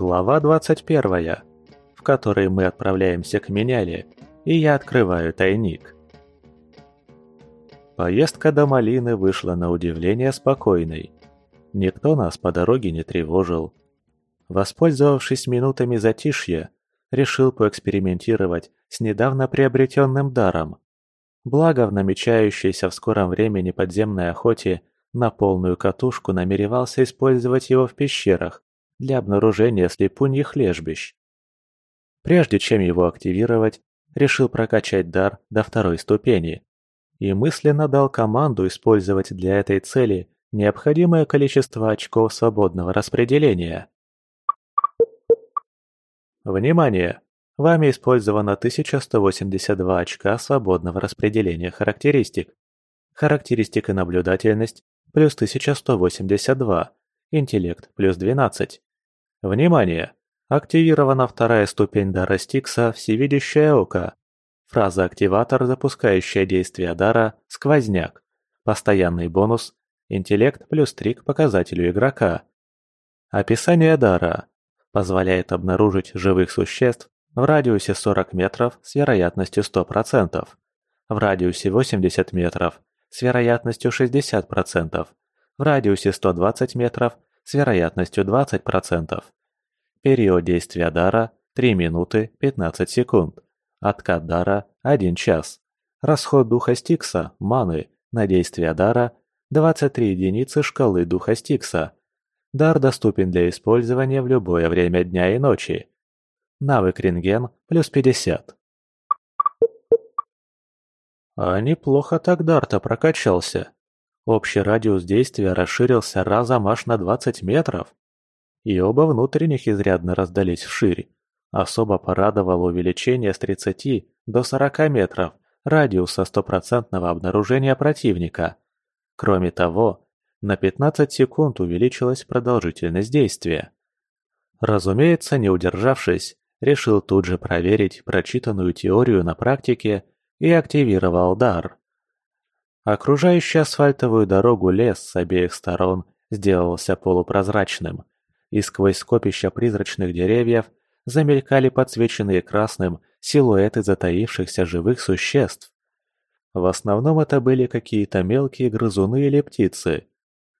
Глава 21, в которой мы отправляемся к Меняле, и я открываю тайник. Поездка до Малины вышла на удивление спокойной. Никто нас по дороге не тревожил. Воспользовавшись минутами затишья, решил поэкспериментировать с недавно приобретенным даром. Благо в намечающейся в скором времени подземной охоте на полную катушку намеревался использовать его в пещерах для обнаружения слепуньих лежбищ. Прежде чем его активировать, решил прокачать дар до второй ступени и мысленно дал команду использовать для этой цели необходимое количество очков свободного распределения. Внимание! Вами использовано 1182 очка свободного распределения характеристик. Характеристика наблюдательность плюс 1182, интеллект плюс 12. Внимание! Активирована вторая ступень дара Стикса «Всевидящее око». Фраза «активатор», запускающая действие дара «Сквозняк». Постоянный бонус «Интеллект плюс 3 к показателю игрока». Описание дара. Позволяет обнаружить живых существ в радиусе 40 метров с вероятностью 100%, в радиусе 80 метров с вероятностью 60%, в радиусе 120 метров с вероятностью 20%. Период действия дара – 3 минуты 15 секунд. Откат дара – 1 час. Расход духа Стикса, маны, на действие дара – 23 единицы шкалы духа Стикса. Дар доступен для использования в любое время дня и ночи. Навык рентген – плюс 50. А неплохо так дар-то прокачался. Общий радиус действия расширился разом аж на 20 метров. И оба внутренних изрядно раздались вширь. Особо порадовало увеличение с 30 до 40 метров радиуса стопроцентного обнаружения противника. Кроме того, на 15 секунд увеличилась продолжительность действия. Разумеется, не удержавшись, решил тут же проверить прочитанную теорию на практике и активировал дар. Окружающий асфальтовую дорогу лес с обеих сторон сделался полупрозрачным, и сквозь скопища призрачных деревьев замелькали подсвеченные красным силуэты затаившихся живых существ. В основном это были какие-то мелкие грызуны или птицы.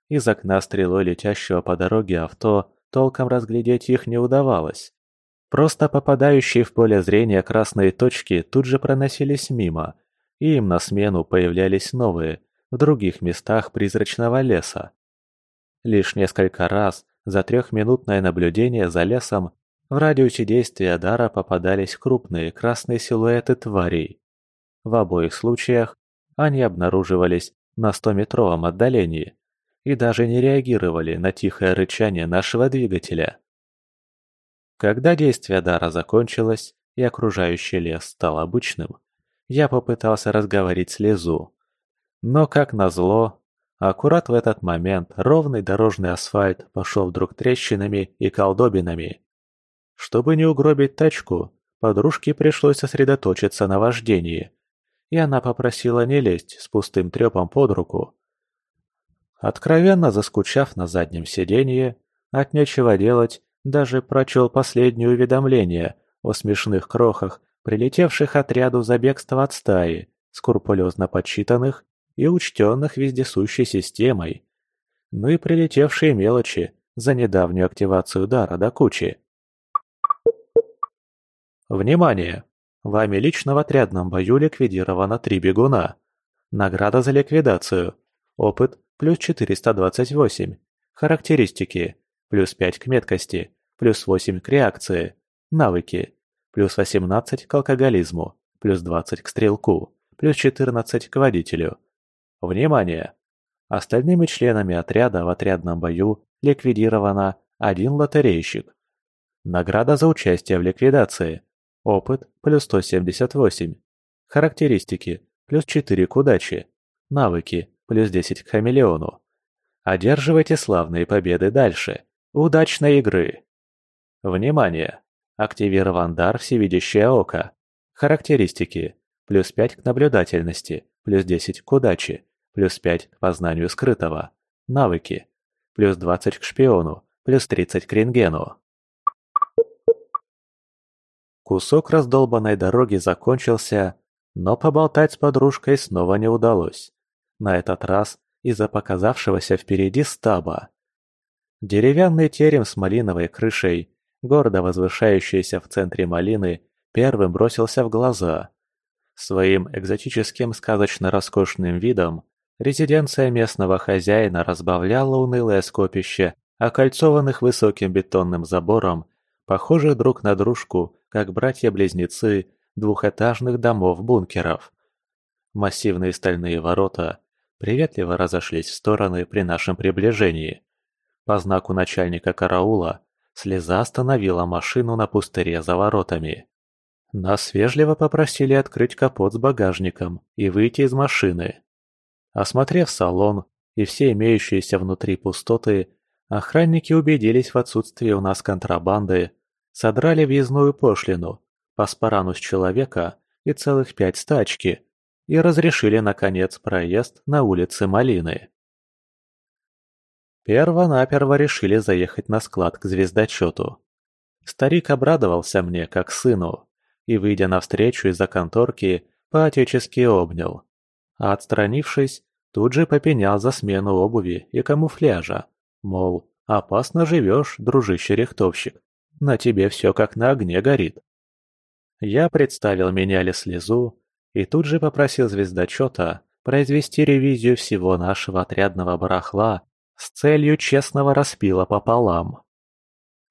Из окна стрелой летящего по дороге авто толком разглядеть их не удавалось. Просто попадающие в поле зрения красные точки тут же проносились мимо, и им на смену появлялись новые, в других местах призрачного леса. Лишь несколько раз за трехминутное наблюдение за лесом в радиусе действия дара попадались крупные красные силуэты тварей. В обоих случаях они обнаруживались на 100-метровом отдалении и даже не реагировали на тихое рычание нашего двигателя. Когда действие дара закончилось и окружающий лес стал обычным, я попытался разговорить с Лизу. Но, как назло, аккурат в этот момент ровный дорожный асфальт пошел вдруг трещинами и колдобинами. Чтобы не угробить тачку, подружке пришлось сосредоточиться на вождении, и она попросила не лезть с пустым трепом под руку. Откровенно заскучав на заднем сиденье, от нечего делать, даже прочел последнее уведомление о смешных крохах, прилетевших отряду за бегство от стаи, скрупулезно подсчитанных и учтенных вездесущей системой. Ну и прилетевшие мелочи за недавнюю активацию дара до кучи. Внимание! Вами лично в отрядном бою ликвидировано три бегуна. Награда за ликвидацию. Опыт плюс 428. Характеристики. Плюс 5 к меткости. Плюс 8 к реакции. Навыки. Плюс 18 к алкоголизму. Плюс 20 к стрелку. Плюс 14 к водителю. Внимание! Остальными членами отряда в отрядном бою ликвидировано один лотерейщик. Награда за участие в ликвидации. Опыт – плюс 178. Характеристики – плюс 4 к удаче. Навыки – плюс 10 к хамелеону. Одерживайте славные победы дальше. Удачной игры! Внимание! Активирован дар «Всевидящее око». Характеристики – плюс 5 к наблюдательности, плюс 10 к удаче, плюс 5 к познанию скрытого. Навыки – плюс 20 к шпиону, плюс 30 к рентгену. Кусок раздолбанной дороги закончился, но поболтать с подружкой снова не удалось. На этот раз из-за показавшегося впереди стаба. Деревянный терем с малиновой крышей, гордо возвышающийся в центре малины, первым бросился в глаза. Своим экзотическим сказочно-роскошным видом резиденция местного хозяина разбавляла унылое скопище окольцованных высоким бетонным забором, похожих друг на дружку, как братья-близнецы двухэтажных домов-бункеров. Массивные стальные ворота приветливо разошлись в стороны при нашем приближении. По знаку начальника караула слеза остановила машину на пустыре за воротами. Нас вежливо попросили открыть капот с багажником и выйти из машины. Осмотрев салон и все имеющиеся внутри пустоты, охранники убедились в отсутствии у нас контрабанды, содрали въездную пошлину, паспарану с человека и целых пять стачки и разрешили, наконец, проезд на улице Малины. Перво-наперво решили заехать на склад к звездочету. Старик обрадовался мне, как сыну, и, выйдя навстречу из-за конторки, по-отечески обнял. А отстранившись, тут же попенял за смену обуви и камуфляжа. Мол, опасно живешь, дружище-рихтовщик. На тебе все как на огне горит. Я представил меняли слезу и тут же попросил звездочета произвести ревизию всего нашего отрядного барахла с целью честного распила пополам.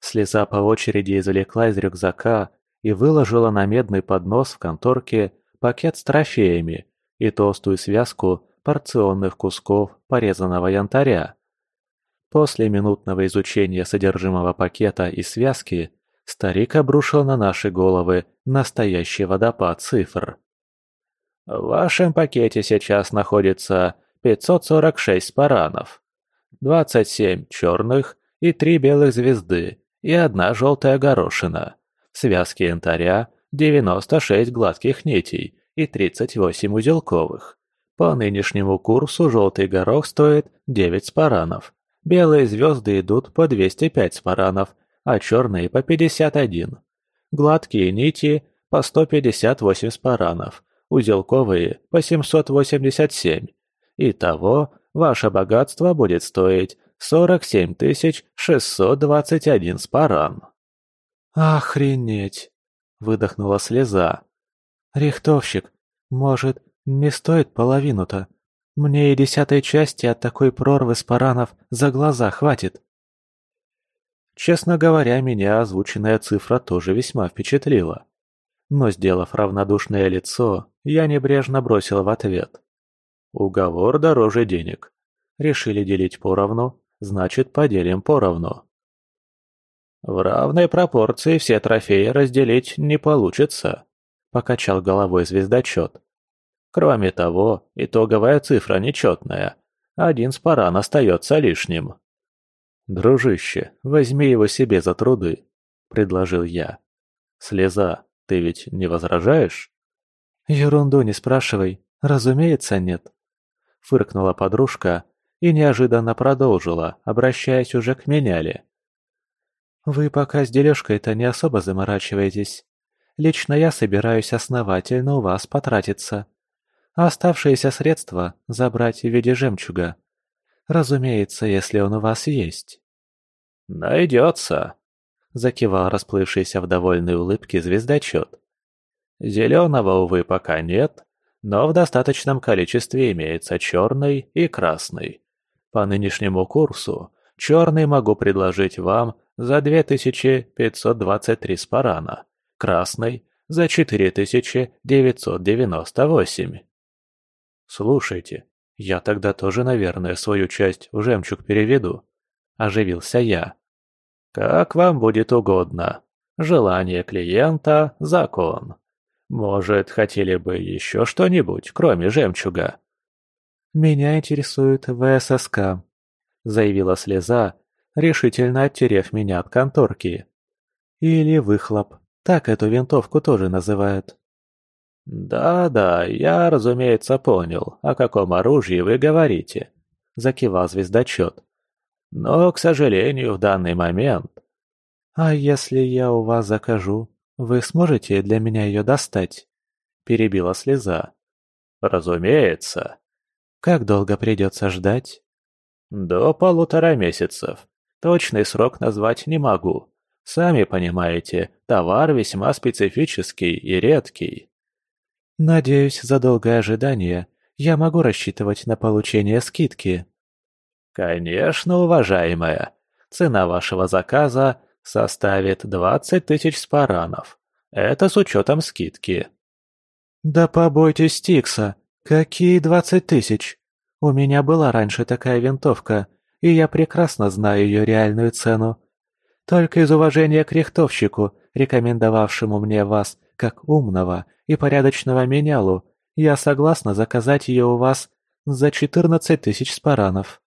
Слеза по очереди извлекла из рюкзака и выложила на медный поднос в конторке пакет с трофеями и толстую связку порционных кусков порезанного янтаря. После минутного изучения содержимого пакета и связки старик обрушил на наши головы настоящий водопад цифр. В вашем пакете сейчас находится 546 паранов, 27 черных и 3 белых звезды и одна желтая горошина, связки янтаря, 96 гладких нитей и 38 узелковых. По нынешнему курсу желтый горох стоит 9 спаранов, белые звезды идут по 205 спаранов, а черные по 51. Гладкие нити по 158 спаранов, узелковые по 787. Итого ваше богатство будет стоить 47 621 спаран. «Охренеть!» – выдохнула слеза. «Рихтовщик, может, не стоит половину-то? Мне и десятой части от такой прорвы спаранов за глаза хватит». Честно говоря, меня озвученная цифра тоже весьма впечатлила. Но, сделав равнодушное лицо, я небрежно бросил в ответ. Уговор дороже денег. Решили делить поровну, значит поделим поровну. В равной пропорции все трофеи разделить не получится, покачал головой звездочет. Кроме того, итоговая цифра нечетная. Один спаран остается лишним. «Дружище, возьми его себе за труды», — предложил я. «Слеза, ты ведь не возражаешь?» «Ерунду не спрашивай, разумеется, нет», — фыркнула подружка и неожиданно продолжила, обращаясь уже к меняле. «Вы пока с дележкой-то не особо заморачиваетесь. Лично я собираюсь основательно у вас потратиться. А оставшиеся средства забрать в виде жемчуга. Разумеется, если он у вас есть». «Найдется», — закивал расплывшийся в довольной улыбке звездочет. Зеленого, увы, пока нет, но в достаточном количестве имеется черный и красный. По нынешнему курсу черный могу предложить вам за 2523 спарана, красный – за 4998. Слушайте, я тогда тоже, наверное, свою часть в жемчуг переведу. Оживился я. Как вам будет угодно. Желание клиента – закон. Может, хотели бы еще что-нибудь, кроме жемчуга?» «Меня интересует ВССК», — заявила слеза, решительно оттерев меня от конторки. «Или выхлоп. Так эту винтовку тоже называют». «Да-да, я, разумеется, понял, о каком оружии вы говорите», — закивал звездочет. «Но, к сожалению, в данный момент...» «А если я у вас закажу? Вы сможете для меня ее достать?» Перебила слеза. «Разумеется». «Как долго придется ждать?» «До полутора месяцев. Точный срок назвать не могу. Сами понимаете, товар весьма специфический и редкий». «Надеюсь, за долгое ожидание я могу рассчитывать на получение скидки». «Конечно, уважаемая. Цена вашего заказа составит 20 тысяч спаранов. Это с учетом скидки». «Да побойтесь Стикса! Какие двадцать тысяч? У меня была раньше такая винтовка, и я прекрасно знаю ее реальную цену. Только из уважения к рихтовщику, рекомендовавшему мне вас как умного и порядочного менялу, я согласна заказать ее у вас за четырнадцать тысяч спаранов».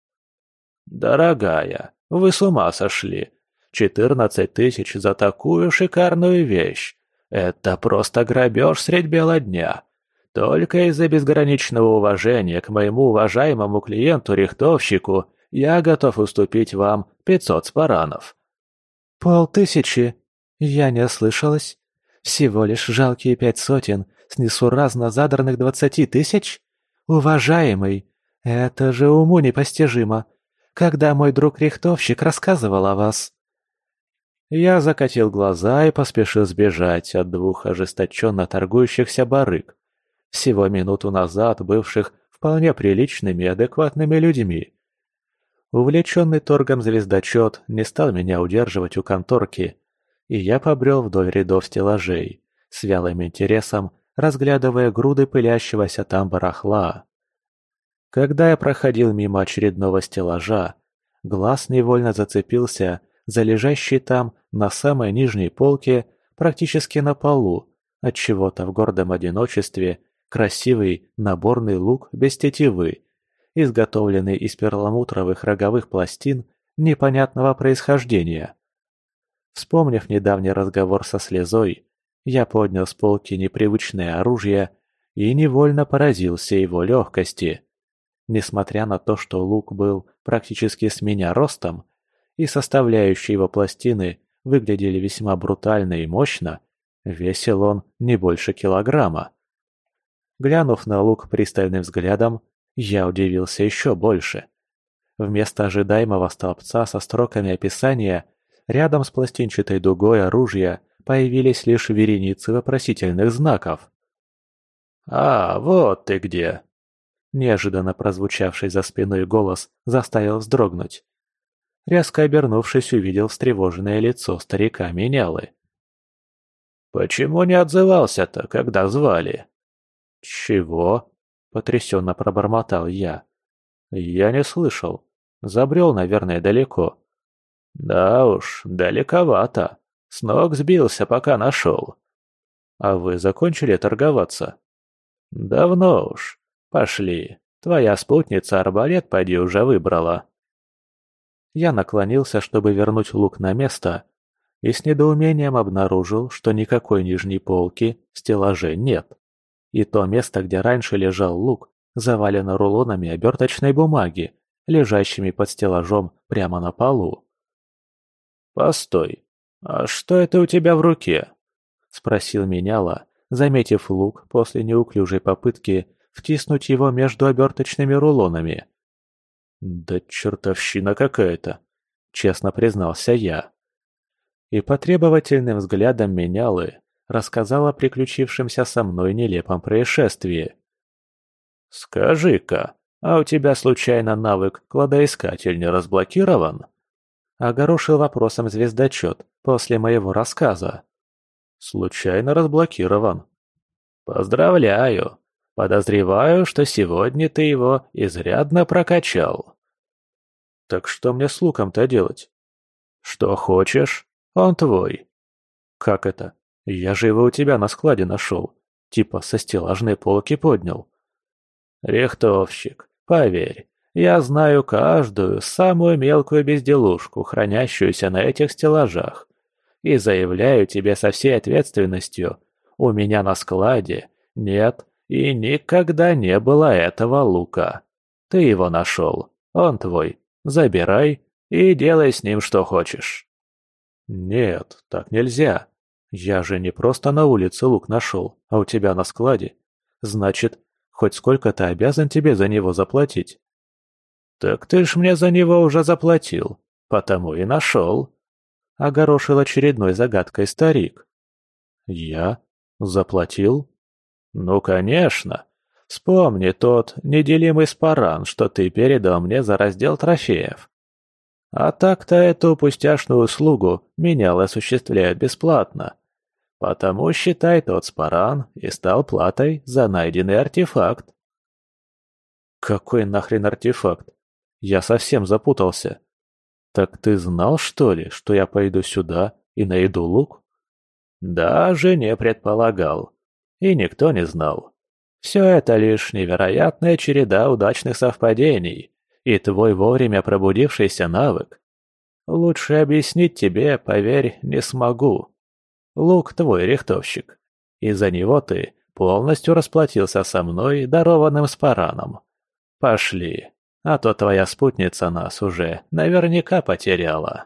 «Дорогая, вы с ума сошли. Четырнадцать тысяч за такую шикарную вещь. Это просто грабеж средь бела дня. Только из-за безграничного уважения к моему уважаемому клиенту-рихтовщику я готов уступить вам пятьсот спаранов». «Полтысячи? Я не ослышалась. Всего лишь жалкие пять сотен с несуразно задранных двадцати тысяч? Уважаемый, это же уму непостижимо. Когда мой друг-рихтовщик рассказывал о вас?» Я закатил глаза и поспешил сбежать от двух ожесточенно торгующихся барыг, всего минуту назад бывших вполне приличными и адекватными людьми. Увлеченный торгом звездочет не стал меня удерживать у конторки, и я побрел вдоль рядов стеллажей, с вялым интересом разглядывая груды пылящегося там барахла. Когда я проходил мимо очередного стеллажа, глаз невольно зацепился за лежащий там, на самой нижней полке, практически на полу, от чего то в гордом одиночестве, красивый наборный лук без тетивы, изготовленный из перламутровых роговых пластин непонятного происхождения. Вспомнив недавний разговор со слезой, я поднял с полки непривычное оружие и невольно поразился его легкости. Несмотря на то, что лук был практически с меня ростом, и составляющие его пластины выглядели весьма брутально и мощно, весил он не больше килограмма. Глянув на лук пристальным взглядом, я удивился еще больше. Вместо ожидаемого столбца со строками описания, рядом с пластинчатой дугой оружия появились лишь вереницы вопросительных знаков. «А, вот ты где!» Неожиданно прозвучавший за спиной голос заставил вздрогнуть. Резко обернувшись, увидел встревоженное лицо старика Менялы. «Почему не отзывался-то, когда звали?» «Чего?» – потрясенно пробормотал я. «Я не слышал. Забрел, наверное, далеко». «Да уж, далековато. С ног сбился, пока нашел». «А вы закончили торговаться?» «Давно уж. Пошли. Твоя спутница арбалет поди уже выбрала». Я наклонился, чтобы вернуть лук на место, и с недоумением обнаружил, что никакой нижней полки в стеллаже нет. И то место, где раньше лежал лук, завалено рулонами оберточной бумаги, лежащими под стеллажом прямо на полу. «Постой, а что это у тебя в руке?» — спросил меняла, заметив лук после неуклюжей попытки втиснуть его между оберточными рулонами. «Да чертовщина какая-то», — честно признался я. И потребовательным взглядом менялы рассказал о приключившемся со мной нелепом происшествии. «Скажи-ка, а у тебя случайно навык кладоискатель не разблокирован?» Огорошил вопросом звездочет после моего рассказа. «Случайно разблокирован». «Поздравляю! Подозреваю, что сегодня ты его изрядно прокачал». «Так что мне с луком-то делать?» «Что хочешь, он твой». «Как это? Я же его у тебя на складе нашел. Типа со стеллажной полки поднял». «Рихтовщик, поверь, я знаю каждую, самую мелкую безделушку, хранящуюся на этих стеллажах. И заявляю тебе со всей ответственностью, у меня на складе нет и никогда не было этого лука. Ты его нашел, он твой, забирай и делай с ним что хочешь». «Нет, так нельзя. Я же не просто на улице лук нашел, а у тебя на складе. Значит, хоть сколько-то обязан тебе за него заплатить. Так ты ж мне за него уже заплатил, потому и нашел. Огорошил очередной загадкой старик. Я? Заплатил? Ну, конечно. Вспомни тот неделимый спаран, что ты передал мне за раздел трофеев. А так-то эту пустяшную услугу менял осуществляет бесплатно. Потому считай тот спаран и стал платой за найденный артефакт. Какой нахрен артефакт? Я совсем запутался. Так ты знал, что ли, что я пойду сюда и найду лук? Даже не предполагал. И никто не знал. Все это лишь невероятная череда удачных совпадений и твой вовремя пробудившийся навык. Лучше объяснить тебе, поверь, не смогу. Лук твой, рихтовщик. И за него ты полностью расплатился со мной, дарованным спараном. Пошли, а то твоя спутница нас уже наверняка потеряла.